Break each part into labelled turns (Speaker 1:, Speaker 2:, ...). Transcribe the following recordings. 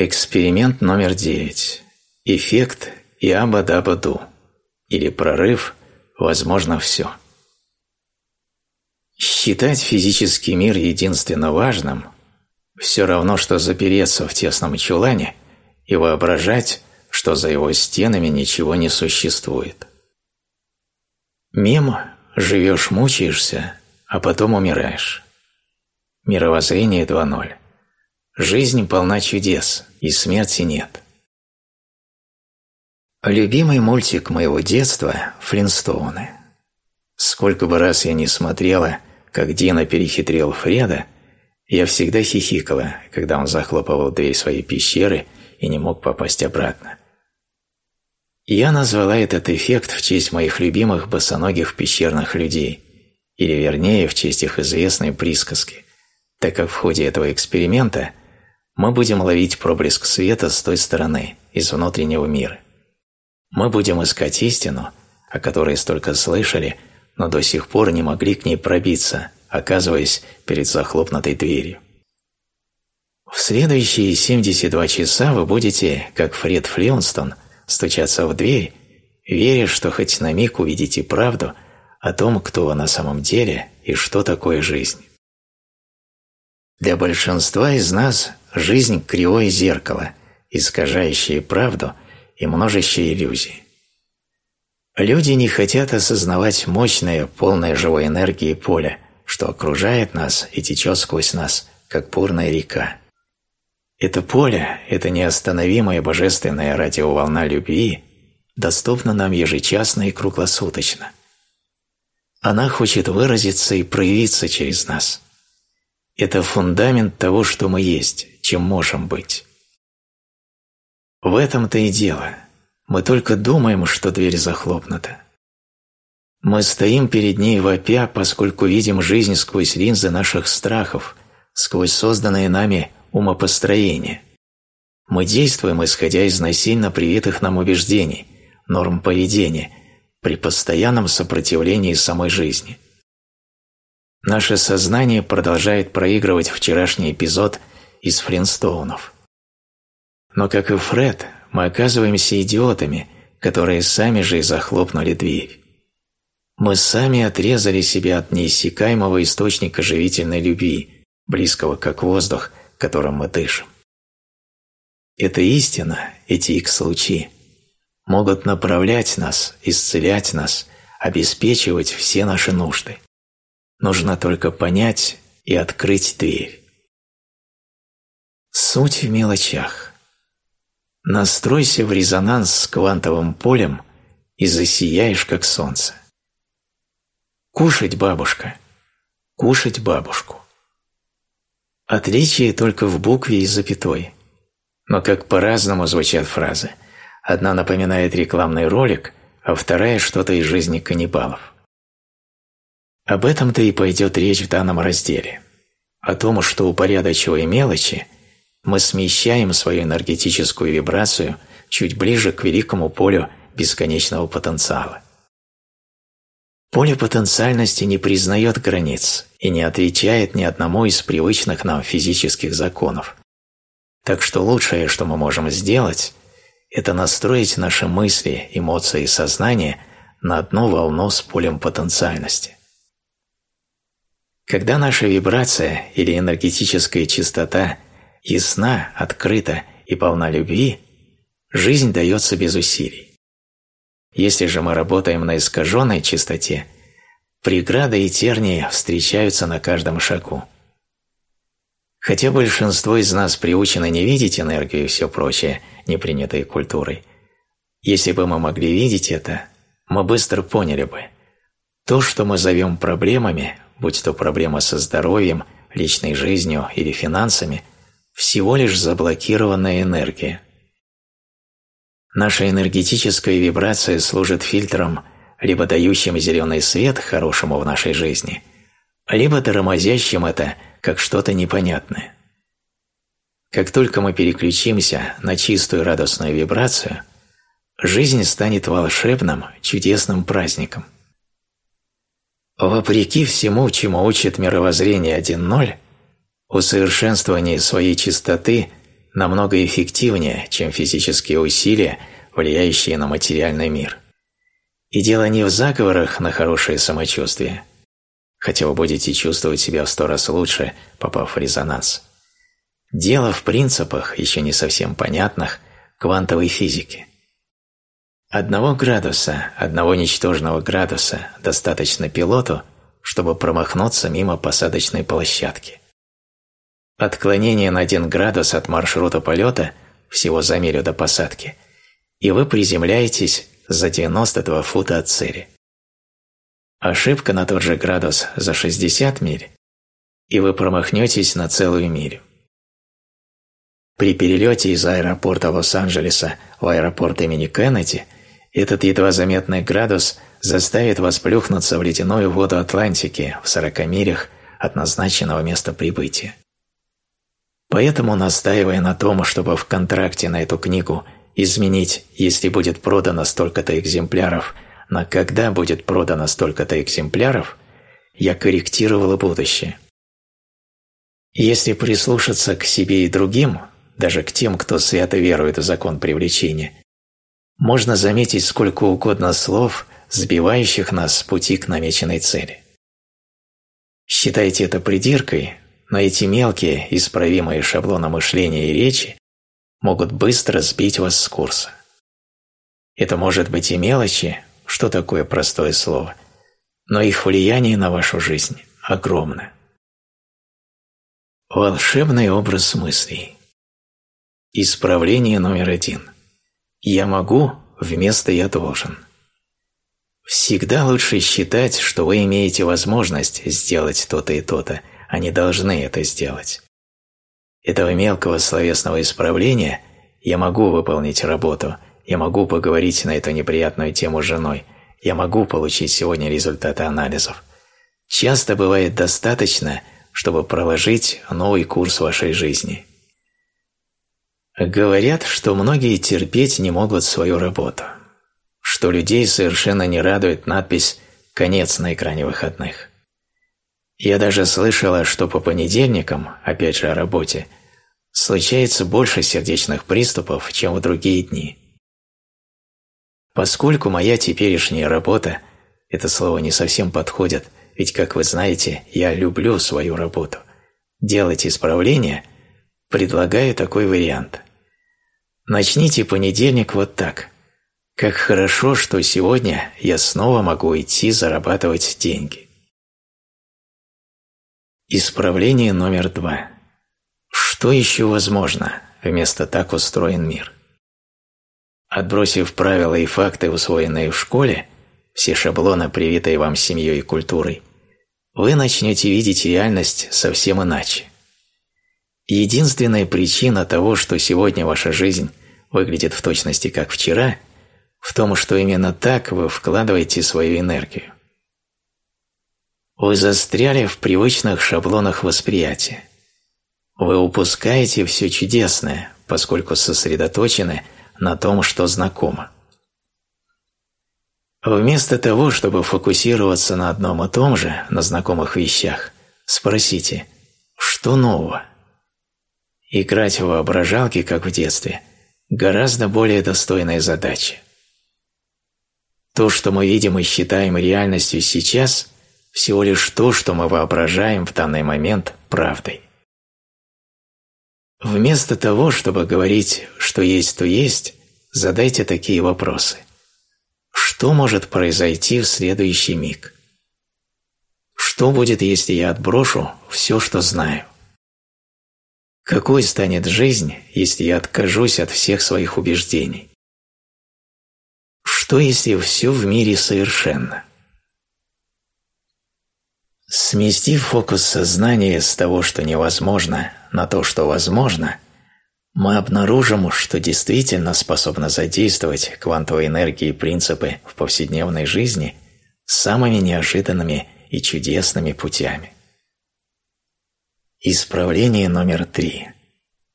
Speaker 1: Эксперимент номер девять. Эффект Иаба-Даба-Ду или прорыв «Возможно все». Считать физический мир единственно важным – все равно, что запереться в тесном чулане и воображать, что за его стенами ничего не существует. Мем «живешь, мучаешься, а потом умираешь». Мировоззрение 2.0. Жизнь полна чудес, и смерти нет. Любимый мультик моего детства – «Флинстоуны». Сколько бы раз я не смотрела, как Дина перехитрил Фреда, я всегда хихикала, когда он захлопывал дверь своей пещеры и не мог попасть обратно. Я назвала этот эффект в честь моих любимых босоногих пещерных людей, или вернее, в честь их известной присказки, так как в ходе этого эксперимента мы будем ловить проблеск света с той стороны, из внутреннего мира. Мы будем искать истину, о которой столько слышали, но до сих пор не могли к ней пробиться, оказываясь перед захлопнутой дверью. В следующие 72 часа вы будете, как Фред Флинстон, стучаться в дверь, веря, что хоть на миг увидите правду о том, кто вы на самом деле и что такое жизнь. Для большинства из нас жизнь – кривое зеркало, искажающее правду и множащее иллюзии. Люди не хотят осознавать мощное, полное живой энергии поле, что окружает нас и течет сквозь нас, как бурная река. Это поле, эта неостановимая божественная радиоволна любви, доступна нам ежечасно и круглосуточно. Она хочет выразиться и проявиться через нас – это фундамент того, что мы есть, чем можем быть. В этом-то и дело. Мы только думаем, что дверь захлопнута. Мы стоим перед ней вопя, поскольку видим жизнь сквозь линзы наших страхов, сквозь созданные нами умопостроения. Мы действуем, исходя из насильно привитых нам убеждений, норм поведения, при постоянном сопротивлении самой жизни – Наше сознание продолжает проигрывать вчерашний эпизод из Флинстоунов. Но, как и Фред, мы оказываемся идиотами, которые сами же и захлопнули дверь. Мы сами отрезали себя от неиссякаемого источника живительной любви, близкого как воздух, которым мы дышим. Эта истина, эти Икс-лучи, могут направлять нас, исцелять нас, обеспечивать все наши нужды. Нужно только понять и открыть дверь. Суть в мелочах. Настройся в резонанс с квантовым полем и засияешь, как солнце. Кушать бабушка. Кушать бабушку. Отличие только в букве и запятой. Но как по-разному звучат фразы. Одна напоминает рекламный ролик, а вторая что-то из жизни каннибалов. Об этом-то и пойдет речь в данном разделе. О том, что упорядочивая мелочи, мы смещаем свою энергетическую вибрацию чуть ближе к великому полю бесконечного потенциала. Поле потенциальности не признает границ и не отвечает ни одному из привычных нам физических законов. Так что лучшее, что мы можем сделать, это настроить наши мысли, эмоции и сознание на одну волну с полем потенциальности. Когда наша вибрация или энергетическая чистота ясна, открыта и полна любви, жизнь дается без усилий. Если же мы работаем на искаженной чистоте, преграды и тернии встречаются на каждом шагу. Хотя большинство из нас приучено не видеть энергию и все прочее, не принятое культурой, если бы мы могли видеть это, мы быстро поняли бы, то, что мы зовем проблемами, будь то проблема со здоровьем, личной жизнью или финансами, всего лишь заблокированная энергия. Наша энергетическая вибрация служит фильтром, либо дающим зеленый свет хорошему в нашей жизни, либо тормозящим это как что-то непонятное. Как только мы переключимся на чистую радостную вибрацию, жизнь станет волшебным, чудесным праздником – Вопреки всему, чему учит мировоззрение 1.0, усовершенствование своей чистоты намного эффективнее, чем физические усилия, влияющие на материальный мир. И дело не в заговорах на хорошее самочувствие, хотя вы будете чувствовать себя в сто раз лучше, попав в резонанс. Дело в принципах, еще не совсем понятных, квантовой физики. Одного градуса, одного ничтожного градуса достаточно пилоту, чтобы промахнуться мимо посадочной площадки. Отклонение на один градус от маршрута полета всего за милю до посадки, и вы приземляетесь за 92 фута от цели. Ошибка на тот же градус за 60 миль, и вы промахнетесь на целую милю. При перелете из аэропорта Лос-Анджелеса в аэропорт имени Кеннеди – этот едва заметный градус заставит вас плюхнуться в ледяную воду Атлантики в 40 милях от назначенного места прибытия. Поэтому, настаивая на том, чтобы в контракте на эту книгу изменить, если будет продано столько-то экземпляров, на когда будет продано столько-то экземпляров, я корректировала будущее. Если прислушаться к себе и другим, даже к тем, кто свято верует в закон привлечения, можно заметить сколько угодно слов, сбивающих нас с пути к намеченной цели. Считайте это придиркой, но эти мелкие, исправимые шаблоны мышления и речи могут быстро сбить вас с курса. Это может быть и мелочи, что такое простое слово, но их влияние на вашу жизнь огромно. Волшебный образ мыслей. Исправление номер один – «Я могу» вместо «я должен». Всегда лучше считать, что вы имеете возможность сделать то-то и то-то, не должны это сделать. Этого мелкого словесного исправления «я могу выполнить работу», «я могу поговорить на эту неприятную тему с женой», «я могу получить сегодня результаты анализов» часто бывает достаточно, чтобы проложить новый курс вашей жизни – Говорят, что многие терпеть не могут свою работу, что людей совершенно не радует надпись «Конец» на экране выходных. Я даже слышала, что по понедельникам, опять же о работе, случается больше сердечных приступов, чем в другие дни. Поскольку моя теперешняя работа, это слово не совсем подходит, ведь, как вы знаете, я люблю свою работу, делать исправления, предлагаю такой вариант – Начните понедельник вот так. Как хорошо, что сегодня я снова могу идти зарабатывать деньги. Исправление номер два. Что еще возможно, вместо так устроен мир? Отбросив правила и факты, усвоенные в школе, все шаблоны, привитые вам семьей и культурой, вы начнете видеть реальность совсем иначе. Единственная причина того, что сегодня ваша жизнь выглядит в точности как вчера, в том, что именно так вы вкладываете свою энергию. Вы застряли в привычных шаблонах восприятия. Вы упускаете все чудесное, поскольку сосредоточены на том, что знакомо. Вместо того, чтобы фокусироваться на одном и том же, на знакомых вещах, спросите, что нового? Играть в воображалки, как в детстве, гораздо более достойная задача. То, что мы видим и считаем реальностью сейчас, всего лишь то, что мы воображаем в данный момент правдой. Вместо того, чтобы говорить, что есть, то есть, задайте такие вопросы. Что может произойти в следующий миг? Что будет, если я отброшу все, что знаю? Какой станет жизнь, если я откажусь от всех своих убеждений? Что, если все в мире совершенно? Сместив фокус сознания с того, что невозможно, на то, что возможно, мы обнаружим, что действительно способны задействовать квантовые энергии и принципы в повседневной жизни самыми неожиданными и чудесными путями. Исправление номер три.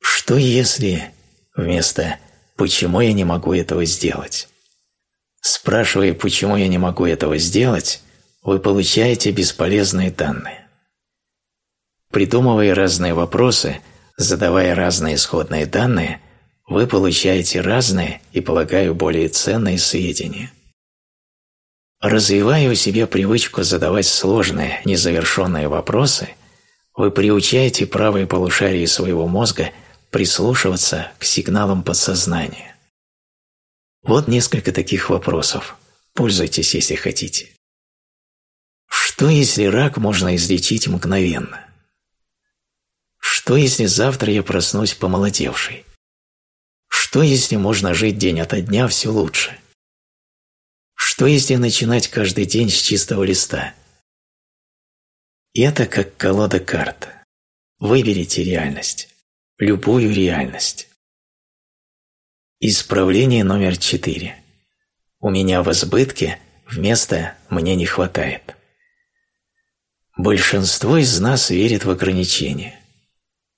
Speaker 1: Что если вместо «почему я не могу этого сделать?» Спрашивая, почему я не могу этого сделать, вы получаете бесполезные данные. Придумывая разные вопросы, Задавая разные исходные данные, вы получаете разные и, полагаю, более ценные сведения. Развивая у себя привычку задавать сложные, незавершенные вопросы, вы приучаете правое полушарие своего мозга прислушиваться к сигналам подсознания. Вот несколько таких вопросов. Пользуйтесь, если хотите. Что, если рак можно излечить мгновенно? Что, если завтра я проснусь помолодевший? Что, если можно жить день ото дня все лучше? Что, если начинать каждый день с чистого листа? Это как колода карт. Выберите реальность. Любую реальность. Исправление номер четыре. У меня в избытке, вместо «мне не хватает». Большинство из нас верит в ограничения.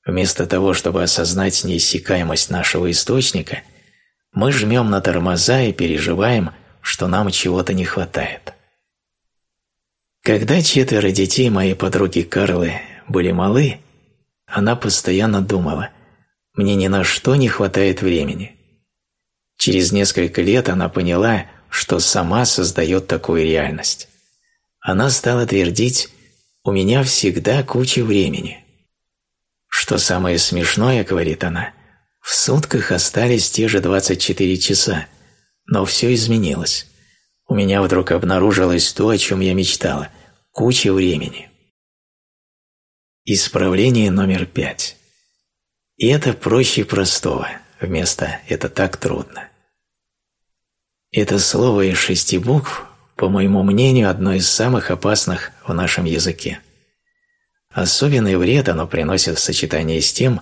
Speaker 1: Вместо того, чтобы осознать неиссякаемость нашего источника, мы жмем на тормоза и переживаем, что нам чего-то не хватает. Когда четверо детей моей подруги Карлы были малы, она постоянно думала, мне ни на что не хватает времени. Через несколько лет она поняла, что сама создает такую реальность. Она стала твердить «У меня всегда куча времени». Что самое смешное, говорит она, в сутках остались те же 24 часа, но все изменилось. У меня вдруг обнаружилось то, о чем я мечтала – куча времени. Исправление номер пять. И это проще простого, вместо «это так трудно». Это слово из шести букв, по моему мнению, одно из самых опасных в нашем языке. Особенный вред оно приносит в сочетании с тем,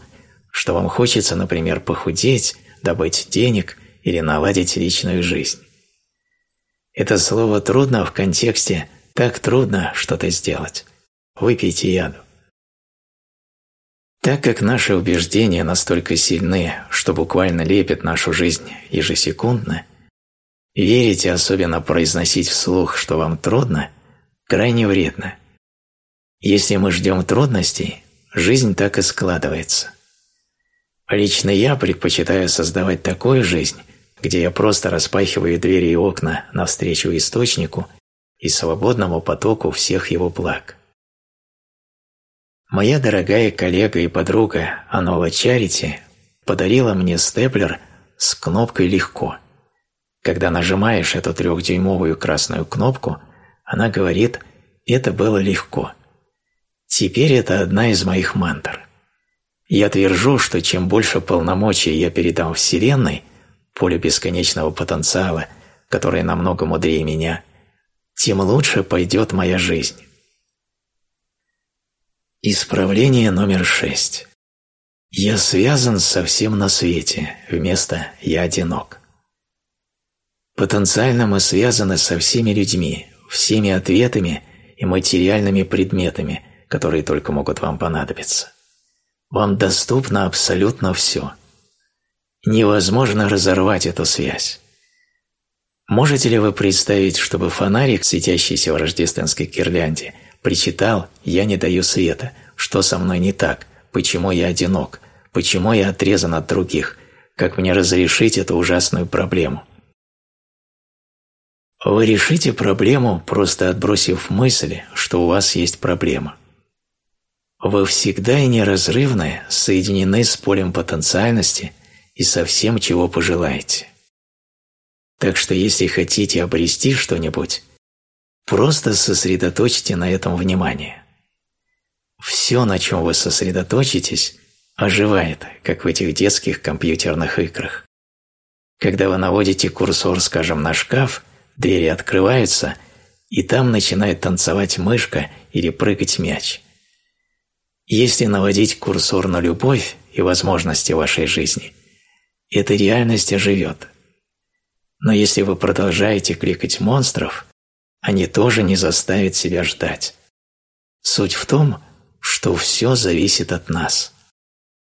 Speaker 1: что вам хочется, например, похудеть, добыть денег или наладить личную жизнь. Это слово трудно в контексте «так трудно что-то сделать». Выпейте яду. Так как наши убеждения настолько сильны, что буквально лепят нашу жизнь ежесекундно, верить и особенно произносить вслух, что вам трудно, крайне вредно – если мы ждем трудностей, жизнь так и складывается. Лично я предпочитаю создавать такую жизнь, где я просто распахиваю двери и окна навстречу источнику и свободному потоку всех его благ. Моя дорогая коллега и подруга Анола Чарити подарила мне степлер с кнопкой «Легко». Когда нажимаешь эту трехдюймовую красную кнопку, она говорит «это было легко». Теперь это одна из моих мантр. Я твержу, что чем больше полномочий я передам Вселенной, поле бесконечного потенциала, которое намного мудрее меня, тем лучше пойдет моя жизнь. Исправление номер шесть. Я связан со всем на свете, вместо «я одинок». Потенциально мы связаны со всеми людьми, всеми ответами и материальными предметами, которые только могут вам понадобиться. Вам доступно абсолютно все. Невозможно разорвать эту связь. Можете ли вы представить, чтобы фонарик, светящийся в рождественской кирлянде, причитал «Я не даю света», «Что со мной не так?», «Почему я одинок?», «Почему я отрезан от других?», «Как мне разрешить эту ужасную проблему?». Вы решите проблему, просто отбросив мысль, что у вас есть проблема – вы всегда и неразрывно соединены с полем потенциальности и со всем, чего пожелаете. Так что если хотите обрести что-нибудь, просто сосредоточьте на этом внимание. Все, на чем вы сосредоточитесь, оживает, как в этих детских компьютерных играх. Когда вы наводите курсор, скажем, на шкаф, двери открываются, и там начинает танцевать мышка или прыгать мяч – если наводить курсор на любовь и возможности вашей жизни, эта реальность оживет. Но если вы продолжаете кликать монстров, они тоже не заставят себя ждать. Суть в том, что все зависит от нас.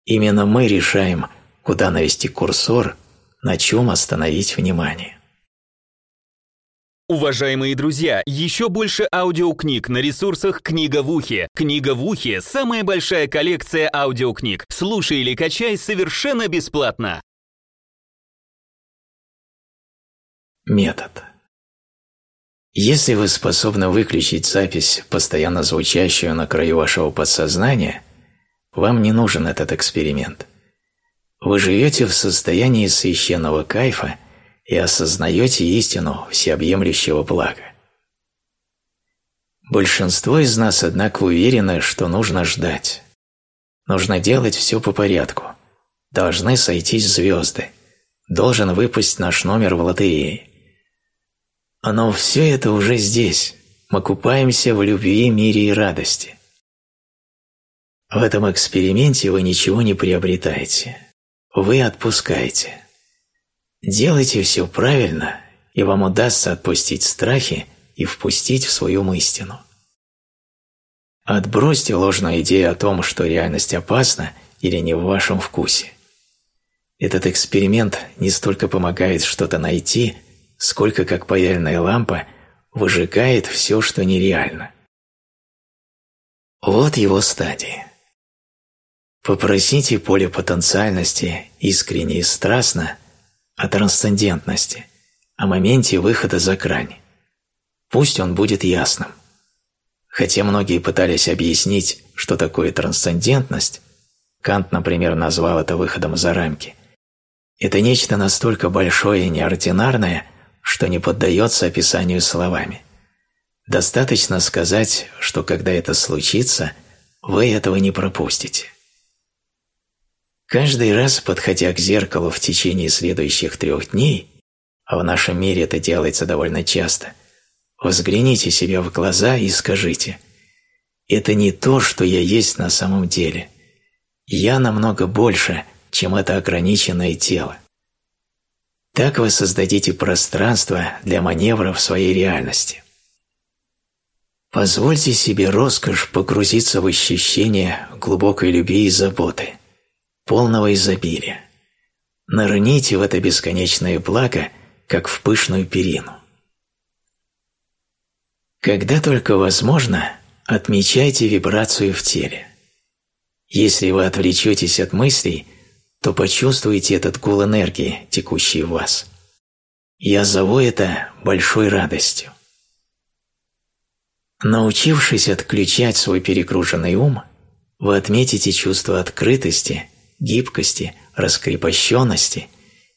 Speaker 1: Именно мы решаем, куда навести курсор, на чем остановить внимание.
Speaker 2: Уважаемые друзья, еще больше аудиокниг на ресурсах «Книга в ухе». «Книга в ухе» — самая большая коллекция аудиокниг. Слушай или качай совершенно бесплатно.
Speaker 1: Метод. Если вы способны выключить запись, постоянно звучащую на краю вашего подсознания, вам не нужен этот эксперимент. Вы живете в состоянии священного кайфа и осознаете истину всеобъемлющего блага. Большинство из нас, однако, уверены, что нужно ждать. Нужно делать все по порядку. Должны сойтись звезды. Должен выпасть наш номер в лотерее. Но все это уже здесь. Мы купаемся в любви, мире и радости. В этом эксперименте вы ничего не приобретаете. Вы отпускаете. Делайте все правильно, и вам удастся отпустить страхи и впустить в свою истину. Отбросьте ложную идею о том, что реальность опасна или не в вашем вкусе. Этот эксперимент не столько помогает что-то найти, сколько, как паяльная лампа, выжигает все, что нереально. Вот его стадии. Попросите поле потенциальности искренне и страстно о трансцендентности, о моменте выхода за грань. Пусть он будет ясным. Хотя многие пытались объяснить, что такое трансцендентность, Кант, например, назвал это выходом за рамки, это нечто настолько большое и неординарное, что не поддается описанию словами. Достаточно сказать, что когда это случится, вы этого не пропустите. Каждый раз, подходя к зеркалу в течение следующих трех дней, а в нашем мире это делается довольно часто, взгляните себе в глаза и скажите «Это не то, что я есть на самом деле. Я намного больше, чем это ограниченное тело». Так вы создадите пространство для маневра в своей реальности. Позвольте себе роскошь погрузиться в ощущение глубокой любви и заботы – полного изобилия. Нырните в это бесконечное благо, как в пышную перину. Когда только возможно, отмечайте вибрацию в теле. Если вы отвлечетесь от мыслей, то почувствуете этот гул энергии, текущий в вас. Я зову это большой радостью. Научившись отключать свой перегруженный ум, вы отметите чувство открытости гибкости, раскрепощенности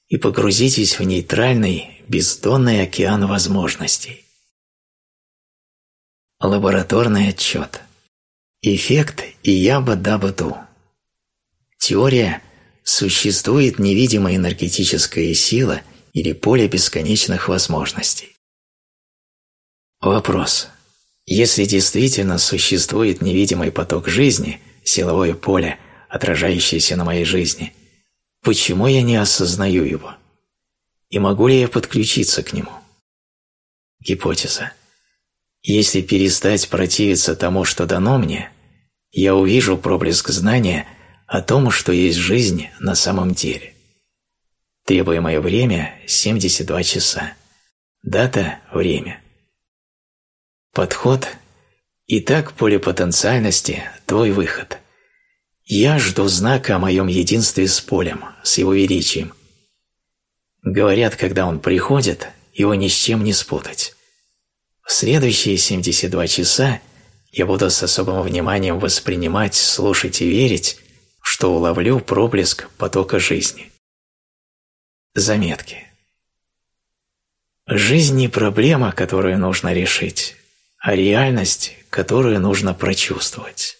Speaker 1: и погрузитесь в нейтральный, бездонный океан возможностей. Лабораторный отчет. Эффект Ияба-Даба-Ду. Теория «Существует невидимая энергетическая сила или поле бесконечных возможностей». Вопрос. Если действительно существует невидимый поток жизни, силовое поле – отражающееся на моей жизни, почему я не осознаю его? И могу ли я подключиться к нему? Гипотеза. Если перестать противиться тому, что дано мне, я увижу проблеск знания о том, что есть жизнь на самом деле. Требуемое время – 72 часа. Дата – время. Подход – Итак, поле потенциальности – твой выход – я жду знака о моем единстве с полем, с его величием. Говорят, когда он приходит, его ни с чем не спутать. В следующие 72 часа я буду с особым вниманием воспринимать, слушать и верить, что уловлю проблеск потока жизни. Заметки. Жизнь не проблема, которую нужно решить, а реальность, которую нужно прочувствовать.